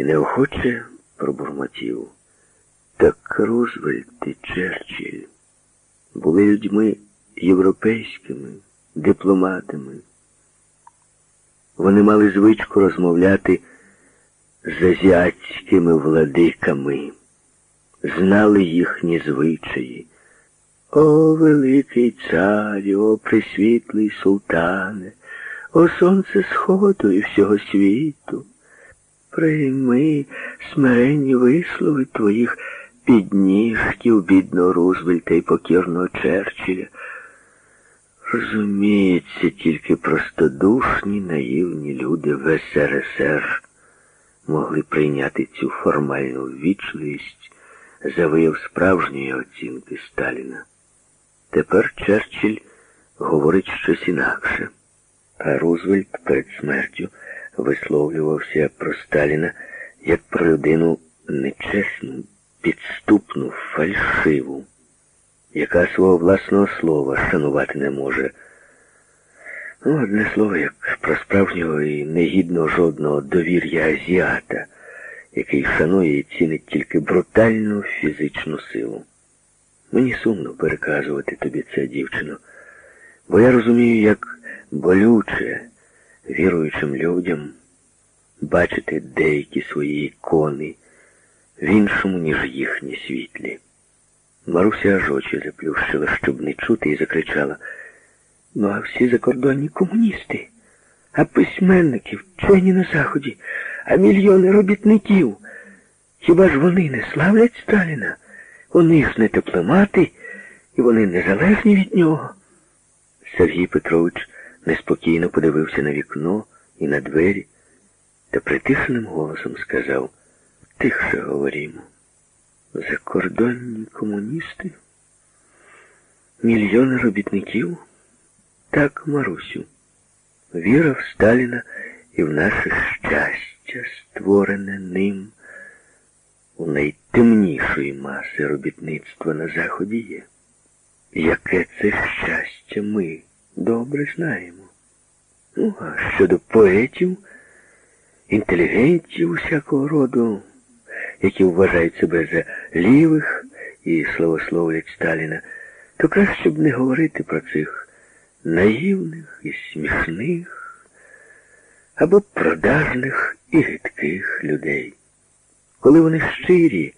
і неохоче пробурмотів. Так Рузвельт і Черчилль були людьми європейськими, дипломатами. Вони мали звичку розмовляти з азіатськими владиками, знали їхні звичаї. О, великий царю, о присвітлий султане, о сонце сходу і всього світу. Прийми смиренні вислови твоїх підніжків, бідного Рузвельта і покірного Черчилля. Розуміється, тільки простодушні, наївні люди в СРСР могли прийняти цю формальну ввічливість за вияв справжньої оцінки Сталіна. Тепер Черчилль говорить щось інакше, а Рузвельт перед смертю висловлювався про Сталіна як про людину нечесну, підступну, фальшиву, яка свого власного слова шанувати не може. Ну, одне слово, як про справжнього і негідного жодного довір'я азіата, який шанує і цінить тільки брутальну фізичну силу. Мені сумно переказувати тобі це, дівчино, бо я розумію, як болюче віруючим людям бачити деякі свої ікони в іншому, ніж їхні світлі. Маруся аж очі заплющила, щоб не чути, і закричала. Ну, а всі закордонні комуністи, а письменники, вчені на Заході, а мільйони робітників. Хіба ж вони не славлять Сталіна? Вони ж не тепломати, і вони незалежні від нього. Сергій Петрович неспокійно подивився на вікно і на двері та притишеним голосом сказав тихше говоримо. Закордонні комуністи? Мільйони робітників? Так, Марусю, віра в Сталіна і в наше щастя, створене ним у найтемнішої маси робітництва на Заході є. Яке це щастя ми добре знаємо. Ну, а щодо поетів, інтелігентів усякого роду, які вважають себе за лівих і славословлять Сталіна, то краще б не говорити про цих наївних і смішних або продажних і гидких людей. Коли вони щирі,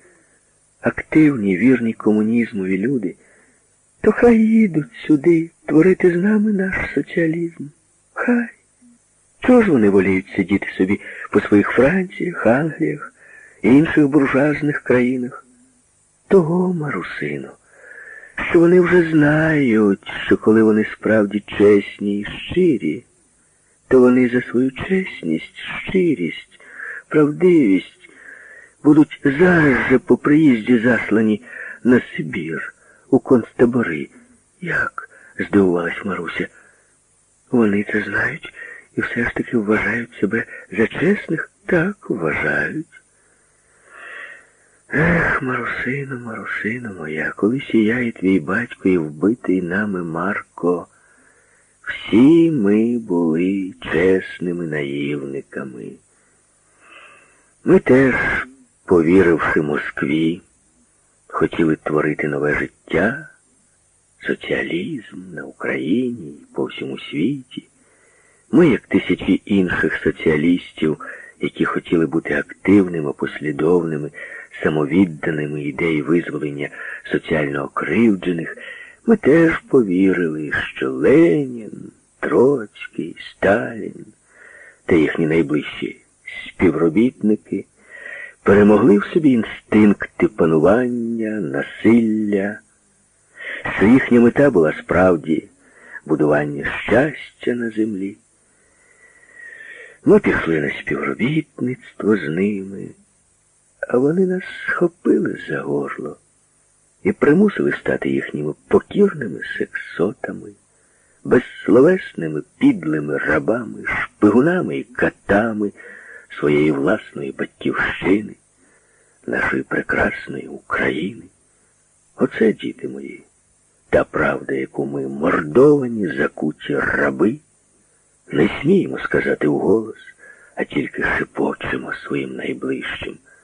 активні, вірні комунізмові люди, то хай їдуть сюди творити з нами наш соціалізм. Хай. Чого ж вони воліють сидіти собі по своїх Франціях, Англіях і інших буржуазних країнах? Того, Марусино, що вони вже знають, що коли вони справді чесні і щирі, то вони за свою чесність, щирість, правдивість будуть зараз же по приїзді заслані на Сибір, у концтабори. Як? здивувалась Маруся. Вони це знають і все ж таки вважають себе за чесних? Так вважають. Ех, Марусино, Марусино моя, колись і я, і твій батько, і вбитий нами Марко. Всі ми були чесними наївниками. Ми теж, повіривши Москві, хотіли творити нове життя, соціалізм на Україні і по всьому світі. Ми, як тисячі інших соціалістів, які хотіли бути активними, послідовними, самовідданими ідеї визволення соціально окривджених, ми теж повірили, що Ленін, Троцький, Сталін та їхні найближчі співробітники перемогли в собі інстинкти панування, насилля, що їхня мета була справді будування щастя на землі. Ми пішли на співробітництво з ними, а вони нас схопили за горло і примусили стати їхніми покірними сексотами, безсловесними підлими рабами, шпигунами і катами своєї власної батьківщини, нашої прекрасної України. Оце, діти мої, та правда, яку ми мордовані, закуті раби, не сміємо сказати вголос, а тільки шепочемо своїм найближчим.